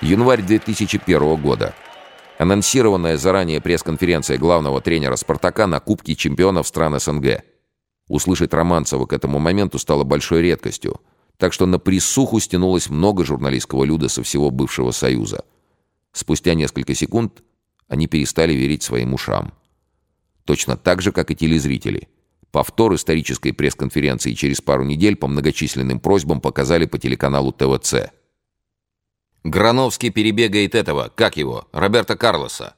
Январь 2001 года. Анонсированная заранее пресс-конференция главного тренера «Спартака» на Кубке чемпионов стран СНГ. Услышать Романцева к этому моменту стало большой редкостью, так что на присуху стянулось много журналистского люда со всего бывшего Союза. Спустя несколько секунд они перестали верить своим ушам. Точно так же, как и телезрители. Повтор исторической пресс-конференции через пару недель по многочисленным просьбам показали по телеканалу ТВЦ. Грановский перебегает этого, как его, Роберта Карлоса.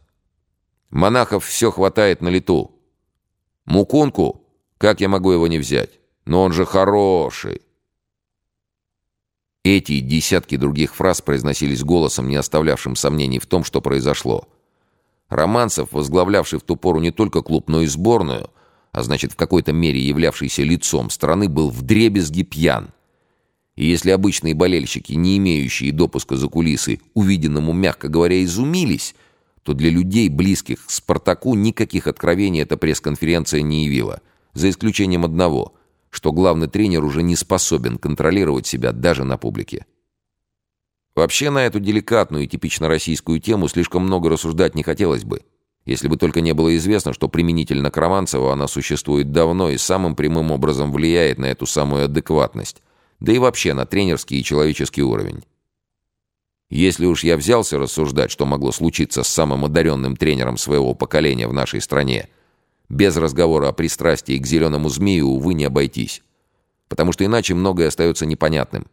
Монахов все хватает на лету. Мукунку, как я могу его не взять? Но он же хороший. Эти и десятки других фраз произносились голосом, не оставлявшим сомнений в том, что произошло. Романцев, возглавлявший в ту пору не только клуб, но и сборную, а значит в какой-то мере являвшийся лицом страны, был вдребезги пьян. И если обычные болельщики, не имеющие допуска за кулисы, увиденному, мягко говоря, изумились, то для людей, близких к «Спартаку», никаких откровений эта пресс-конференция не явила, за исключением одного, что главный тренер уже не способен контролировать себя даже на публике. Вообще на эту деликатную и типично российскую тему слишком много рассуждать не хотелось бы, если бы только не было известно, что применительно к Романцеву она существует давно и самым прямым образом влияет на эту самую адекватность, да и вообще на тренерский и человеческий уровень. Если уж я взялся рассуждать, что могло случиться с самым одаренным тренером своего поколения в нашей стране, без разговора о пристрастии к зеленому змею, увы, не обойтись. Потому что иначе многое остается непонятным.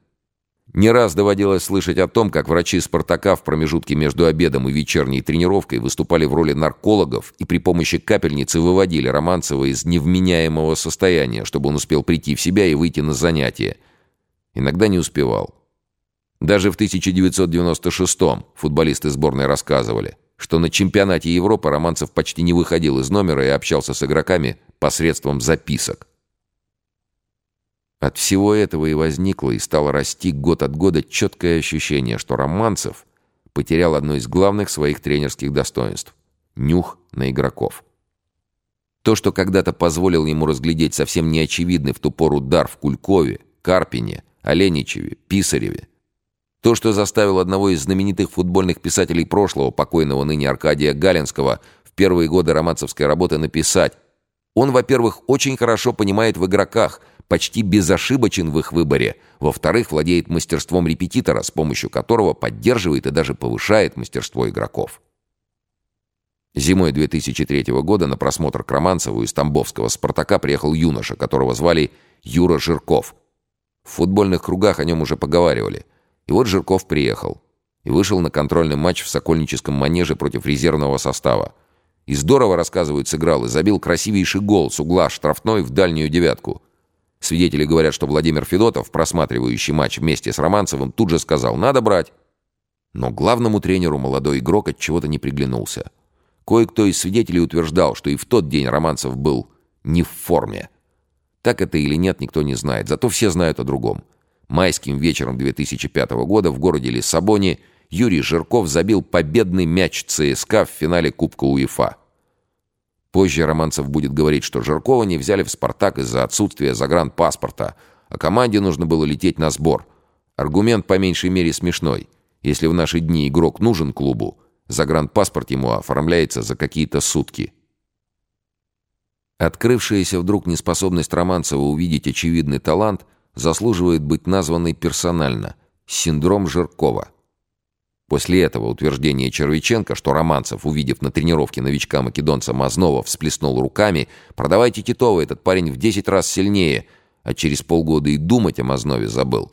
Не раз доводилось слышать о том, как врачи «Спартака» в промежутке между обедом и вечерней тренировкой выступали в роли наркологов и при помощи капельницы выводили Романцева из невменяемого состояния, чтобы он успел прийти в себя и выйти на занятия, Иногда не успевал. Даже в 1996-м футболисты сборной рассказывали, что на чемпионате Европы Романцев почти не выходил из номера и общался с игроками посредством записок. От всего этого и возникло и стало расти год от года четкое ощущение, что Романцев потерял одно из главных своих тренерских достоинств – нюх на игроков. То, что когда-то позволил ему разглядеть совсем неочевидный в ту пору дар в Кулькове, Карпине, Оленичеве, Писареве. То, что заставило одного из знаменитых футбольных писателей прошлого, покойного ныне Аркадия Галинского, в первые годы романцевской работы написать «Он, во-первых, очень хорошо понимает в игроках, почти безошибочен в их выборе, во-вторых, владеет мастерством репетитора, с помощью которого поддерживает и даже повышает мастерство игроков». Зимой 2003 года на просмотр к Романцеву из Тамбовского «Спартака» приехал юноша, которого звали Юра Жирков – в футбольных кругах о нем уже поговаривали. И вот Жирков приехал. И вышел на контрольный матч в Сокольническом манеже против резервного состава. И здорово, рассказывают, сыграл и забил красивейший гол с угла штрафной в дальнюю девятку. Свидетели говорят, что Владимир Федотов, просматривающий матч вместе с Романцевым, тут же сказал «надо брать». Но главному тренеру молодой игрок от чего-то не приглянулся. Кое-кто из свидетелей утверждал, что и в тот день Романцев был не в форме. Так это или нет, никто не знает. Зато все знают о другом. Майским вечером 2005 года в городе Лиссабоне Юрий Жирков забил победный мяч ЦСКА в финале Кубка УЕФА. Позже Романцев будет говорить, что Жиркова не взяли в «Спартак» из-за отсутствия загранпаспорта, а команде нужно было лететь на сбор. Аргумент по меньшей мере смешной. Если в наши дни игрок нужен клубу, загранпаспорт ему оформляется за какие-то сутки – Открывшаяся вдруг неспособность Романцева увидеть очевидный талант заслуживает быть названной персонально – синдром Жиркова. После этого утверждения Червиченко, что Романцев, увидев на тренировке новичка-македонца Мазнова, всплеснул руками «Продавайте Титова, этот парень в 10 раз сильнее», а через полгода и думать о Мазнове забыл,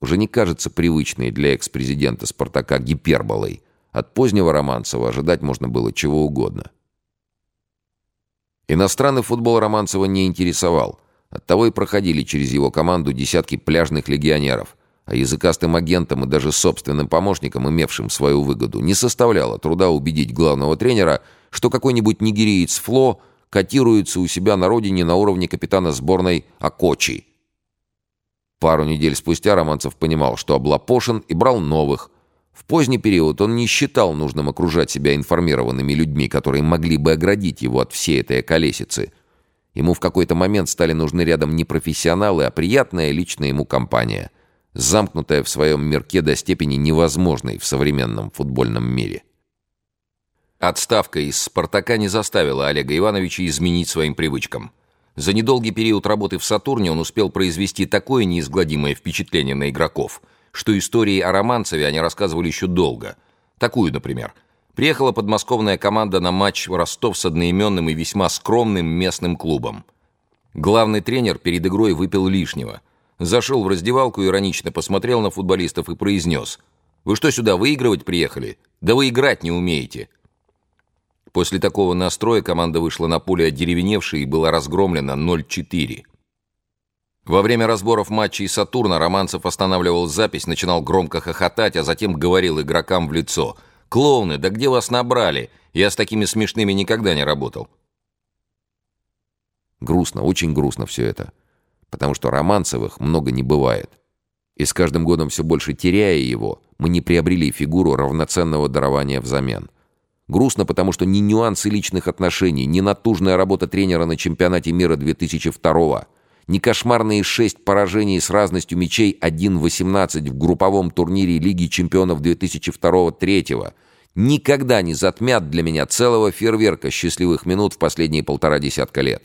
уже не кажется привычной для экс-президента «Спартака» гиперболой. От позднего Романцева ожидать можно было чего угодно. Иностранный футбол Романцева не интересовал. Оттого и проходили через его команду десятки пляжных легионеров. А языкастым агентам и даже собственным помощникам, имевшим свою выгоду, не составляло труда убедить главного тренера, что какой-нибудь нигериец Фло котируется у себя на родине на уровне капитана сборной Акочи. Пару недель спустя Романцев понимал, что облапошен и брал новых, в поздний период он не считал нужным окружать себя информированными людьми, которые могли бы оградить его от всей этой колесицы. Ему в какой-то момент стали нужны рядом не профессионалы, а приятная личная ему компания. замкнутая в своем мирке до степени невозможной в современном футбольном мире. Отставка из «Спартака» не заставила Олега Ивановича изменить своим привычкам. За недолгий период работы в «Сатурне» он успел произвести такое неизгладимое впечатление на игроков, что истории о Романцеве они рассказывали еще долго. Такую, например. Приехала подмосковная команда на матч в Ростов с одноименным и весьма скромным местным клубом. Главный тренер перед игрой выпил лишнего. Зашел в раздевалку, иронично посмотрел на футболистов и произнес «Вы что, сюда выигрывать приехали? Да вы играть не умеете!» После такого настроя команда вышла на поле одеревеневшей и была разгромлена 0-4. Во время разборов матчей Сатурна Романцев останавливал запись, начинал громко хохотать, а затем говорил игрокам в лицо «Клоуны, да где вас набрали? Я с такими смешными никогда не работал». Грустно, очень грустно все это. Потому что Романцевых много не бывает. И с каждым годом все больше теряя его, мы не приобрели фигуру равноценного дарования взамен. Грустно, потому что ни нюансы личных отношений, ни натужная работа тренера на чемпионате мира 2002 ни кошмарные шесть поражений с разностью мячей 1-18 в групповом турнире Лиги чемпионов 2002-2003 никогда не затмят для меня целого фейерверка счастливых минут в последние полтора десятка лет.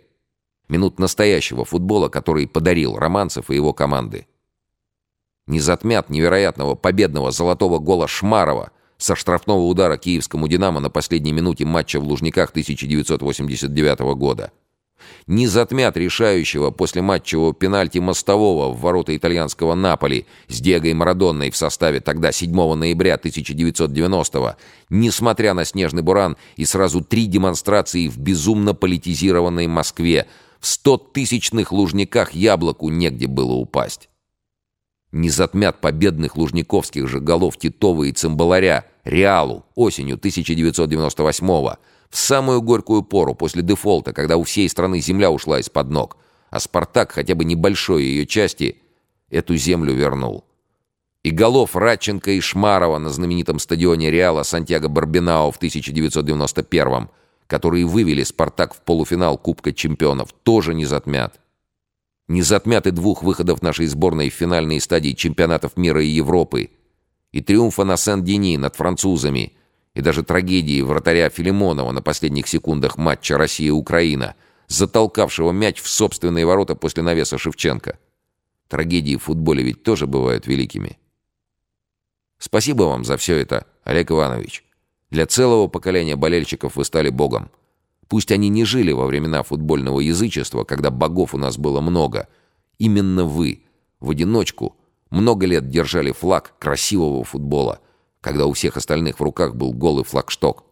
Минут настоящего футбола, который подарил Романцев и его команды. Не затмят невероятного победного золотого гола Шмарова – со штрафного удара киевскому «Динамо» на последней минуте матча в Лужниках 1989 года. Не затмят решающего после матчевого пенальти мостового в ворота итальянского Наполи с Диего Марадонной в составе тогда 7 ноября 1990 несмотря на снежный буран и сразу три демонстрации в безумно политизированной Москве. В стотысячных Лужниках яблоку негде было упасть. Не затмят победных лужниковских же голов Титова и Цимбаларя Реалу осенью 1998-го, в самую горькую пору после дефолта, когда у всей страны земля ушла из-под ног, а «Спартак» хотя бы небольшой ее части эту землю вернул. И голов Радченко и Шмарова на знаменитом стадионе Реала Сантьяго-Барбинау в 1991-м, которые вывели «Спартак» в полуфинал Кубка чемпионов, тоже не затмят. Не затмят и двух выходов нашей сборной в финальные стадии чемпионатов мира и Европы – и триумфа на Сен-Дени над французами, и даже трагедии вратаря Филимонова на последних секундах матча Россия-Украина, затолкавшего мяч в собственные ворота после навеса Шевченко. Трагедии в футболе ведь тоже бывают великими. Спасибо вам за все это, Олег Иванович. Для целого поколения болельщиков вы стали богом. Пусть они не жили во времена футбольного язычества, когда богов у нас было много. Именно вы, в одиночку, много лет держали флаг красивого футбола, когда у всех остальных в руках был голый флагшток.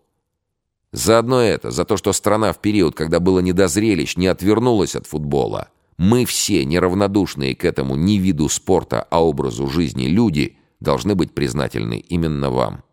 Заодно это, за то, что страна в период, когда было не до зрелищ, не отвернулась от футбола. Мы все, неравнодушные к этому не виду спорта, а образу жизни люди, должны быть признательны именно вам.